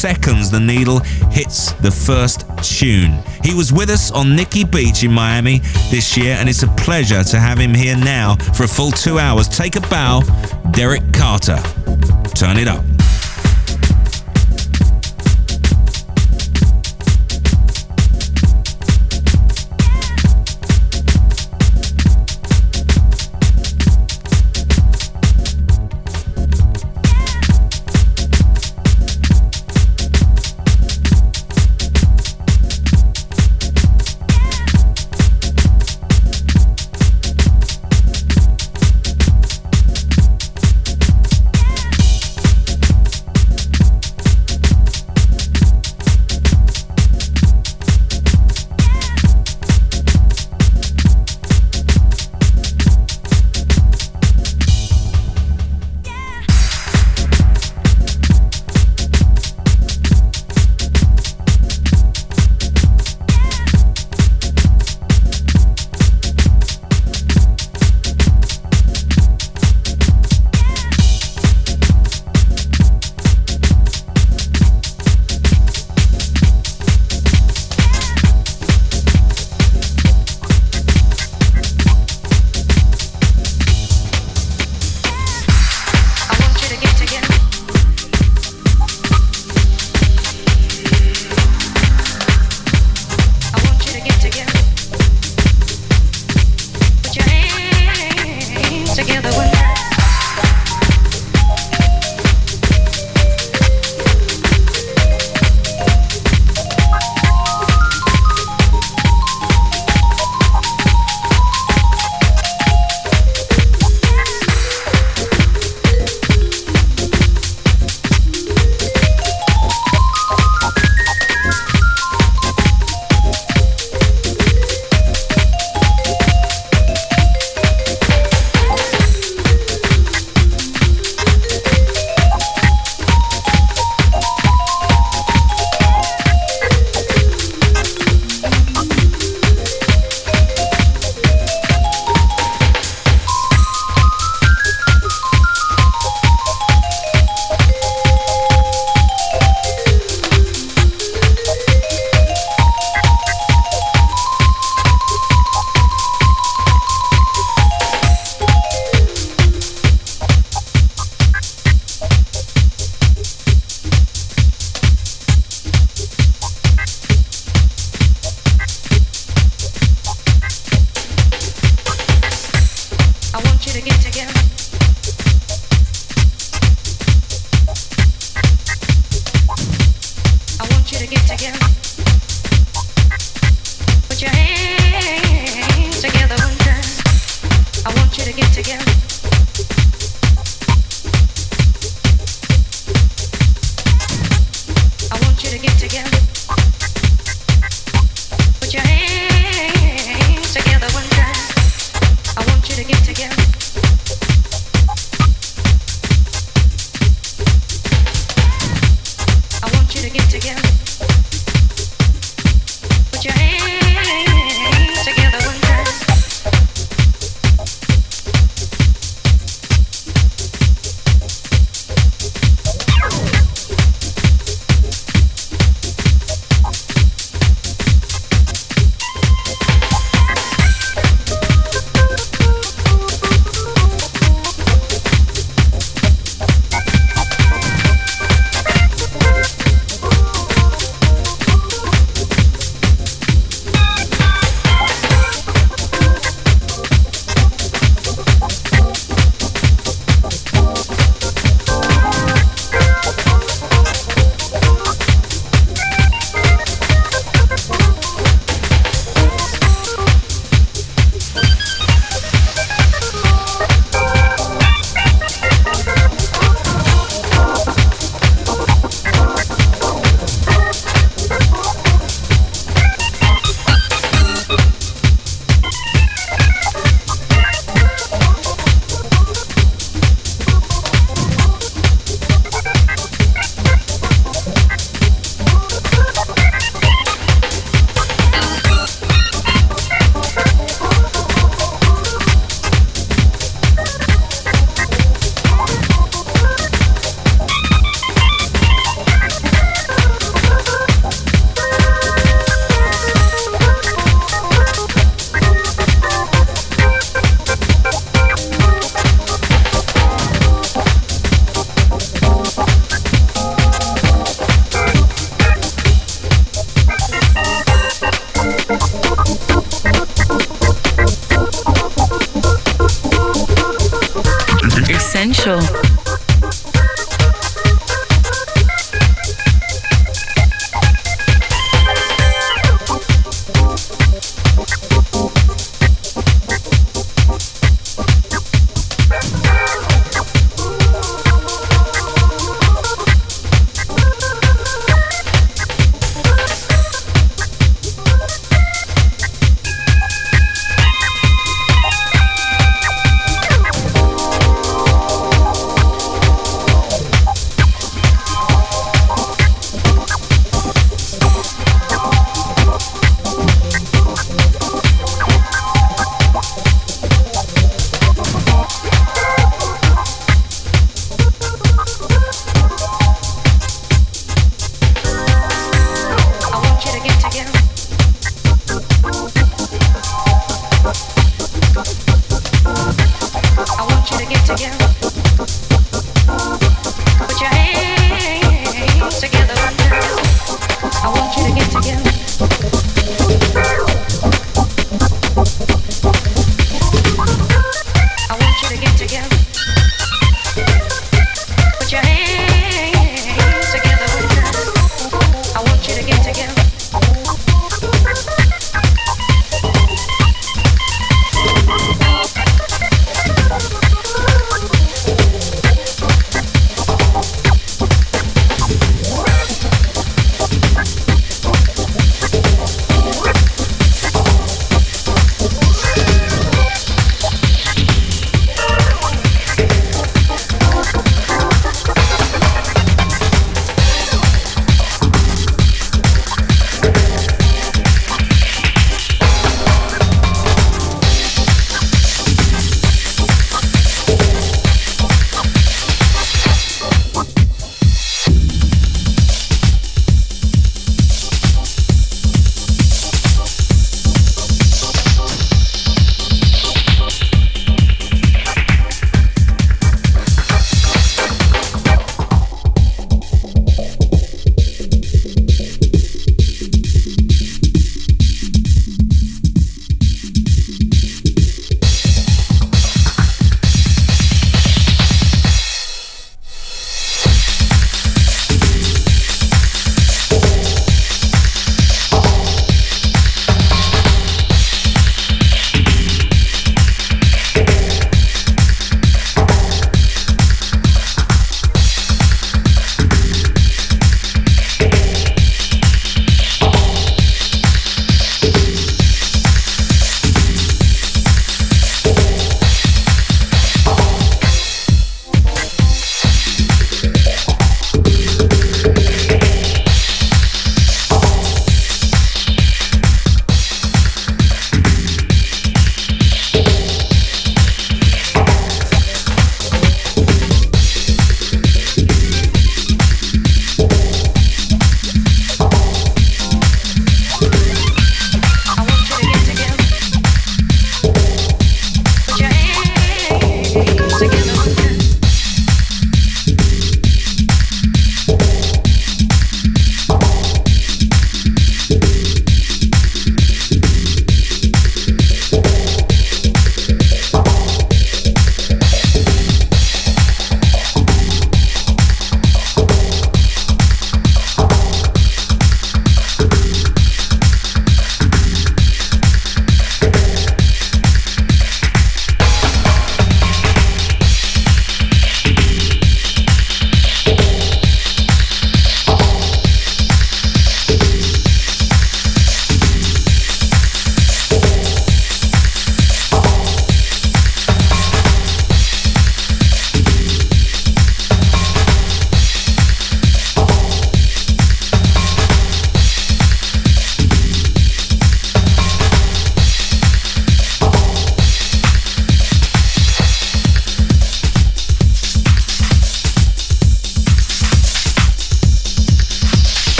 seconds the needle hits the first tune. He was with us on Nikki Beach in Miami this year, and it's a pleasure to have him here now for a full two hours. Take a bow, Derrick Carter. Turn it up.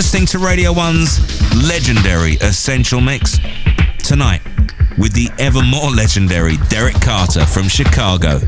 Listening to Radio 1's legendary Essential Mix tonight with the ever more legendary Derrick Carter from Chicago.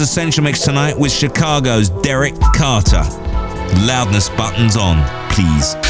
Essential Mix tonight with Chicago's Derrick Carter. Loudness buttons on, please.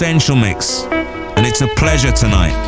Essential Mix. And it's a pleasure tonight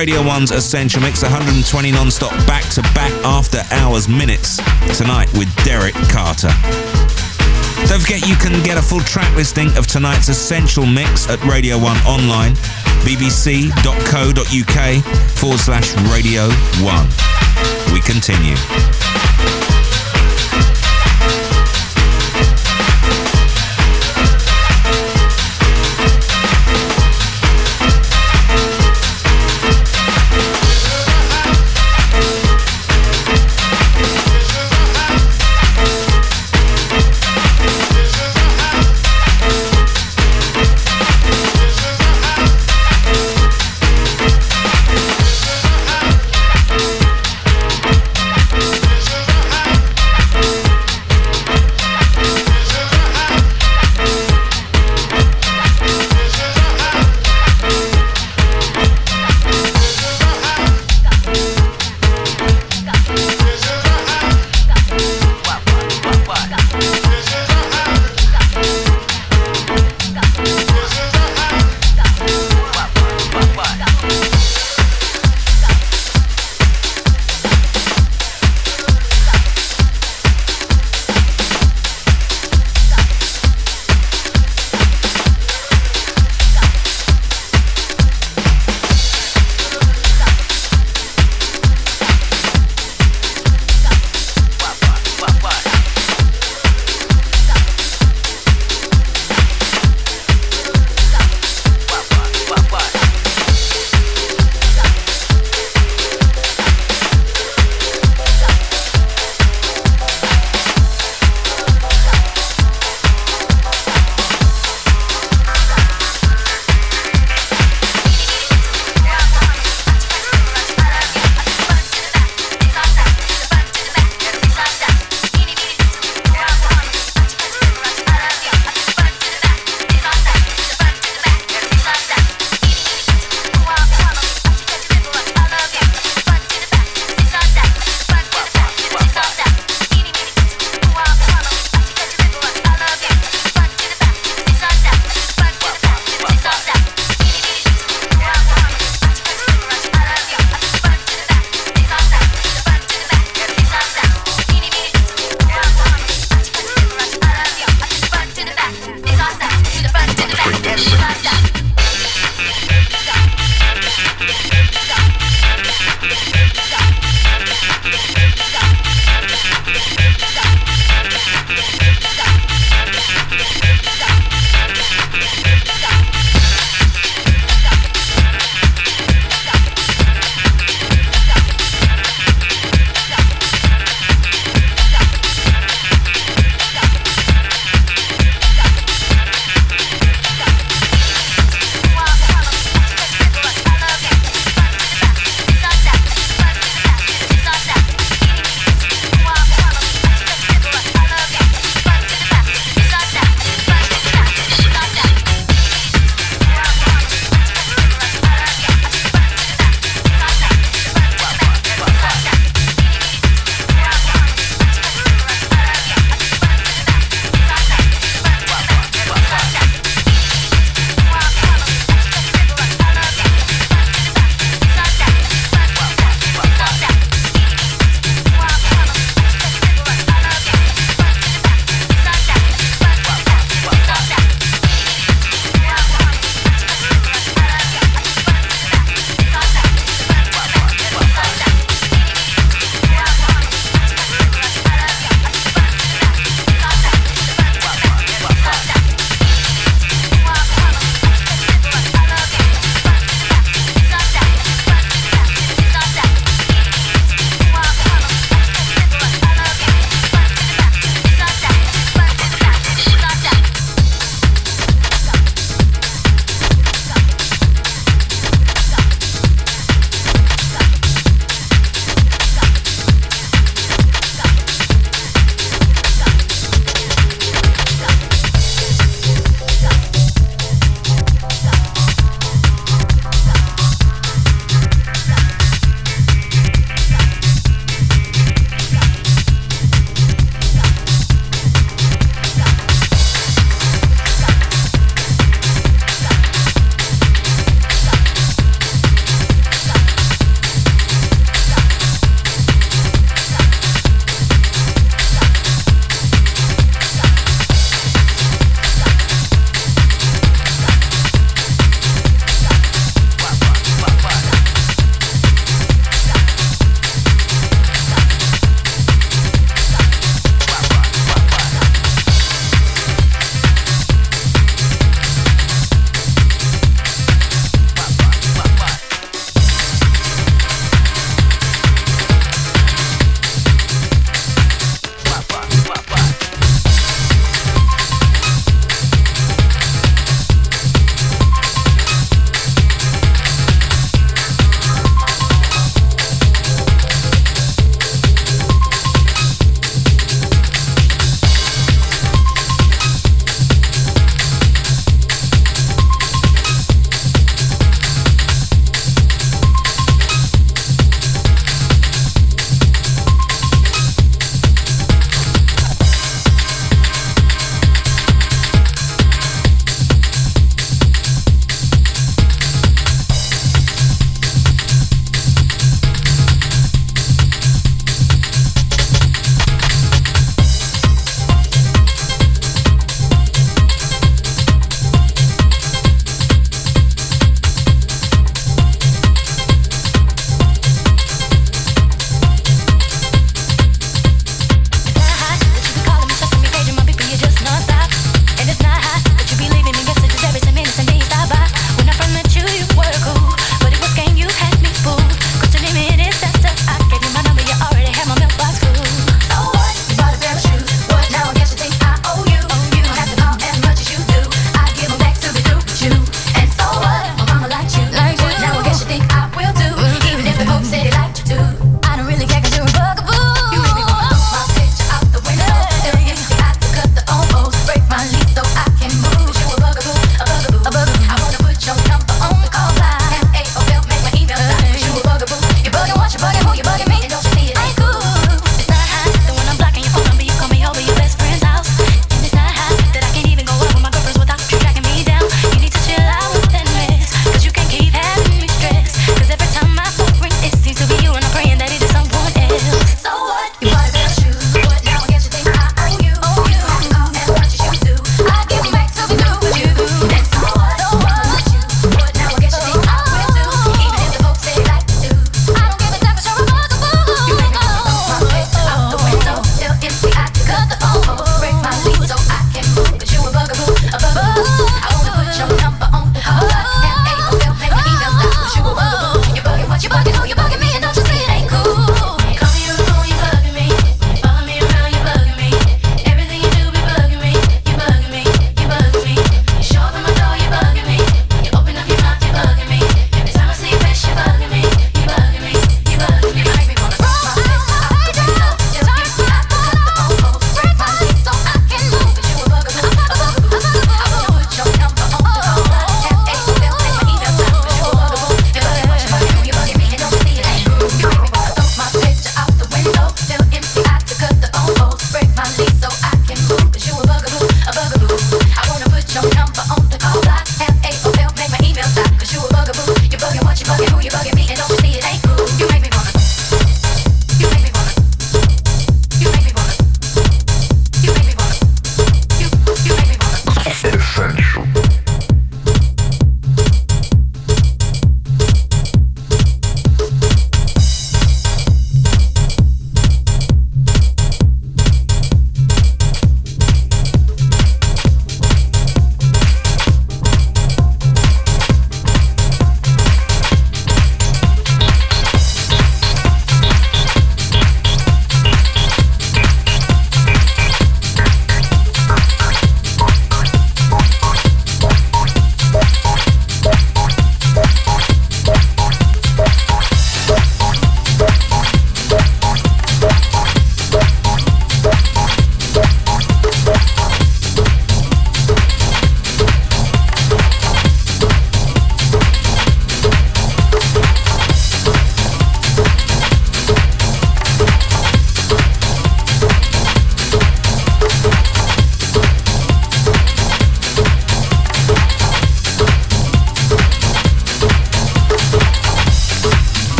Radio 1's Essential Mix, 120 non-stop back-to-back after hours minutes tonight with Derrick Carter. Don't forget you can get a full track listing of tonight's Essential Mix at Radio 1 online, bbc.co.uk forward slash Radio 1. We continue.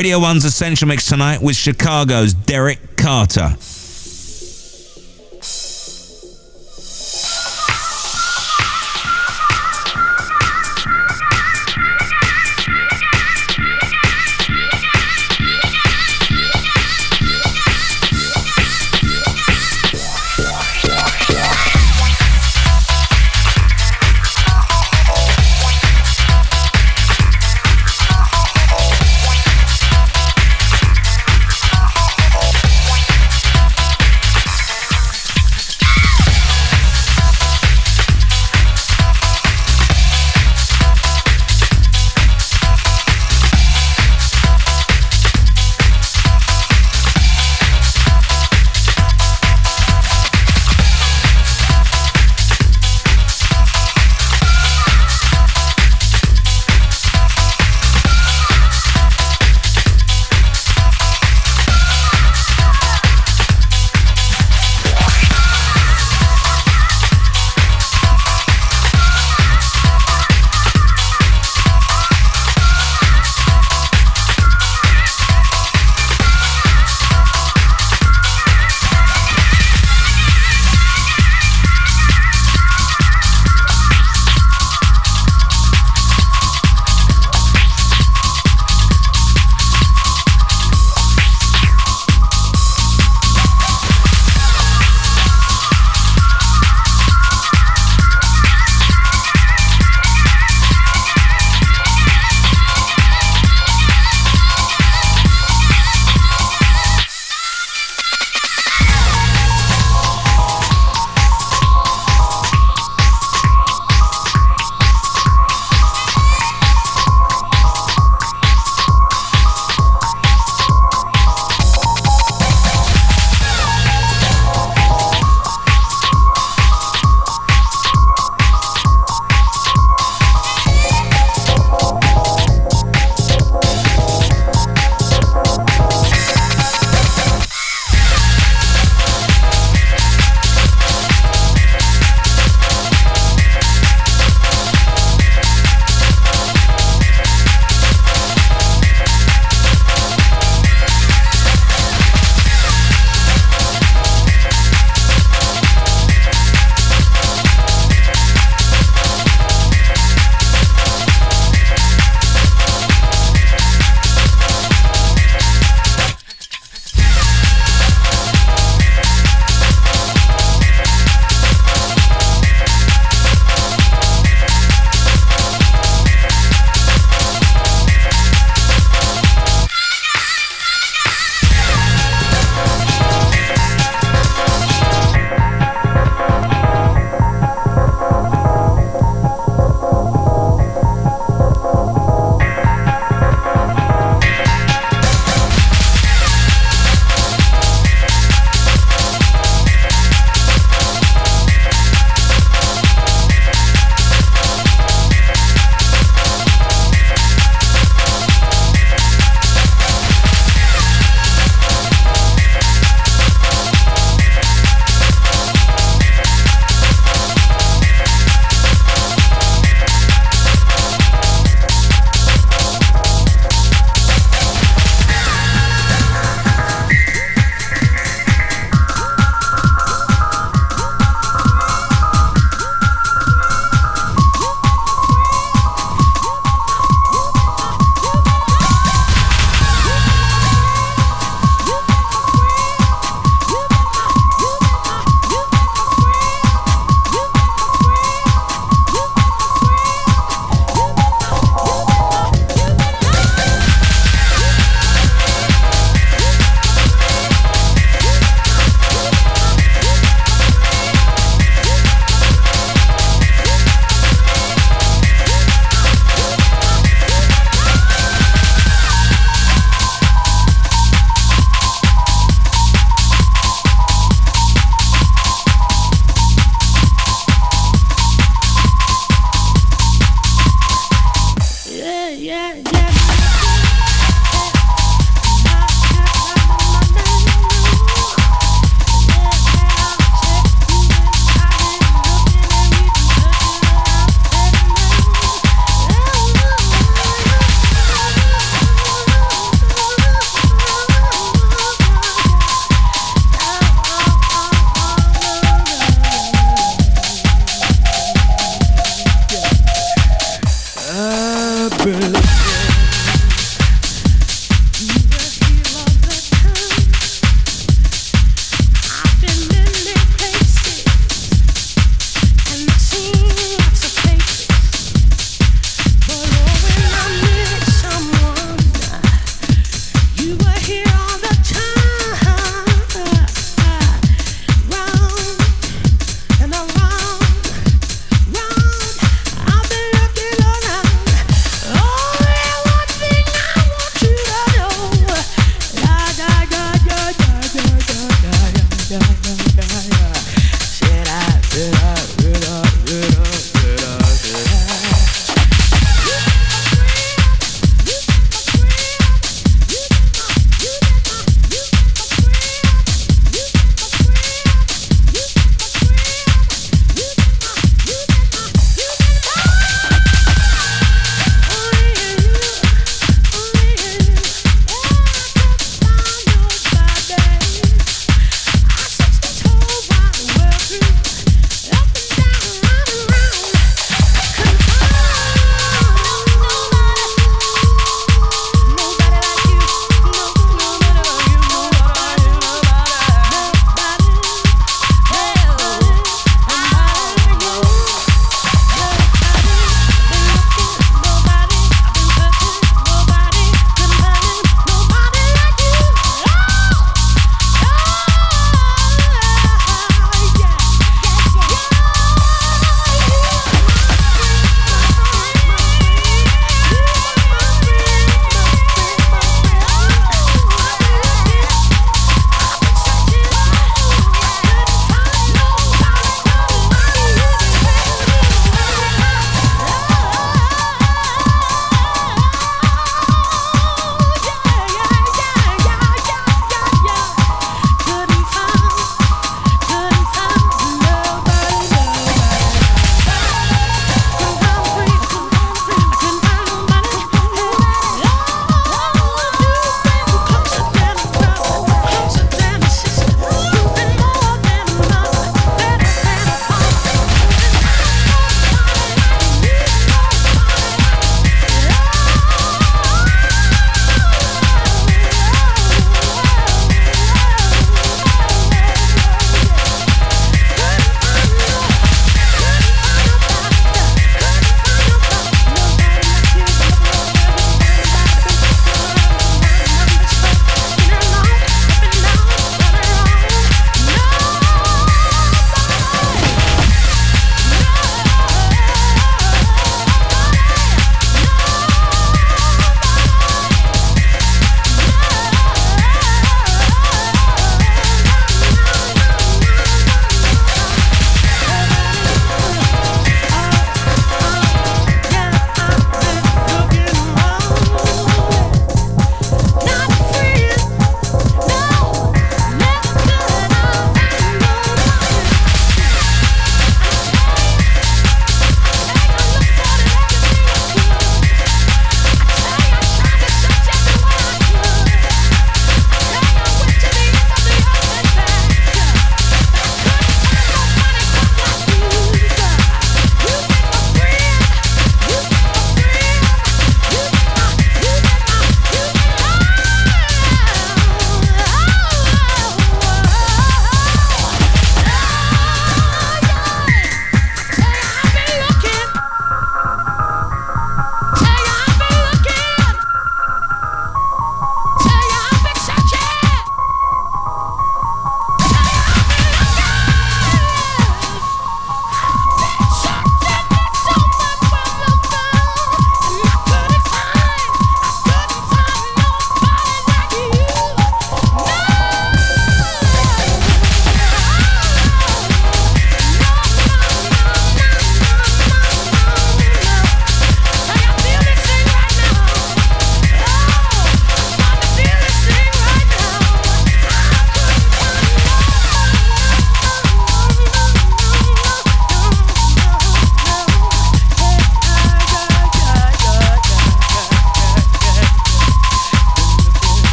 Radio 1's Essential Mix tonight with Chicago's Derrick Carter.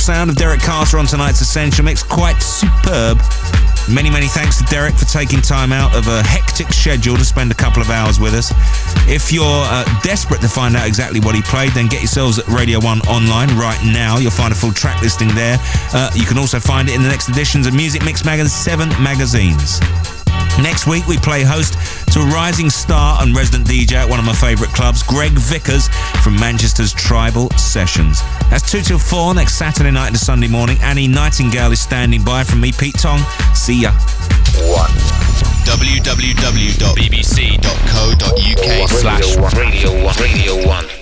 Sound of Derrick Carter on tonight's Essential Mix, quite superb. Many, many thanks to Derrick for taking time out of a hectic schedule to spend a couple of hours with us. If you're uh, desperate to find out exactly what he played, then get yourselves at Radio 1 online right now. You'll find a full track listing there. Uh, you can also find it in the next editions of Music Mix Magazine's seven magazines. Next week, we play host to a rising star and resident DJ at one of my favourite clubs, Greg Vickers from Manchester's Tribal Sessions. That's 2 till 4 next Saturday night to Sunday morning. Annie Nightingale is standing by from me, Pete Tong. See ya. One. www.bbc.co.uk slash Radio 1. Radio 1.